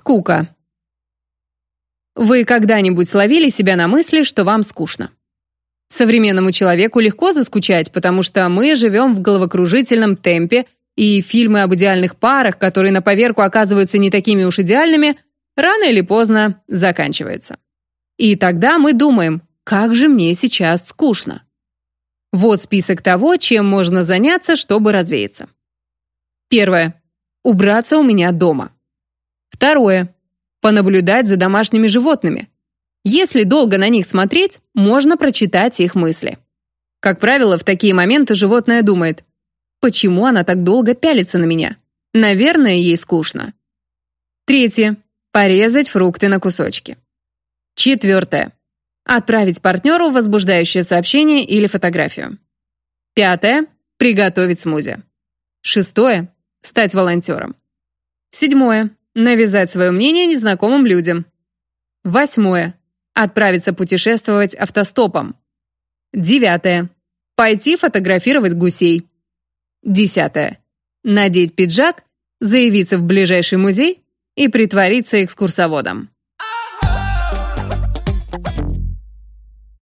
Скука. Вы когда-нибудь словили себя на мысли, что вам скучно? Современному человеку легко заскучать, потому что мы живем в головокружительном темпе, и фильмы об идеальных парах, которые на поверку оказываются не такими уж идеальными, рано или поздно заканчиваются. И тогда мы думаем, как же мне сейчас скучно. Вот список того, чем можно заняться, чтобы развеяться. Первое. Убраться у меня дома. Второе. Понаблюдать за домашними животными. Если долго на них смотреть, можно прочитать их мысли. Как правило, в такие моменты животное думает, почему она так долго пялится на меня? Наверное, ей скучно. Третье. Порезать фрукты на кусочки. Четвертое. Отправить партнеру возбуждающее сообщение или фотографию. Пятое. Приготовить смузи. Шестое. Стать волонтером. Седьмое. Навязать свое мнение незнакомым людям. Восьмое. Отправиться путешествовать автостопом. Девятое. Пойти фотографировать гусей. Десятое. Надеть пиджак, заявиться в ближайший музей и притвориться экскурсоводом.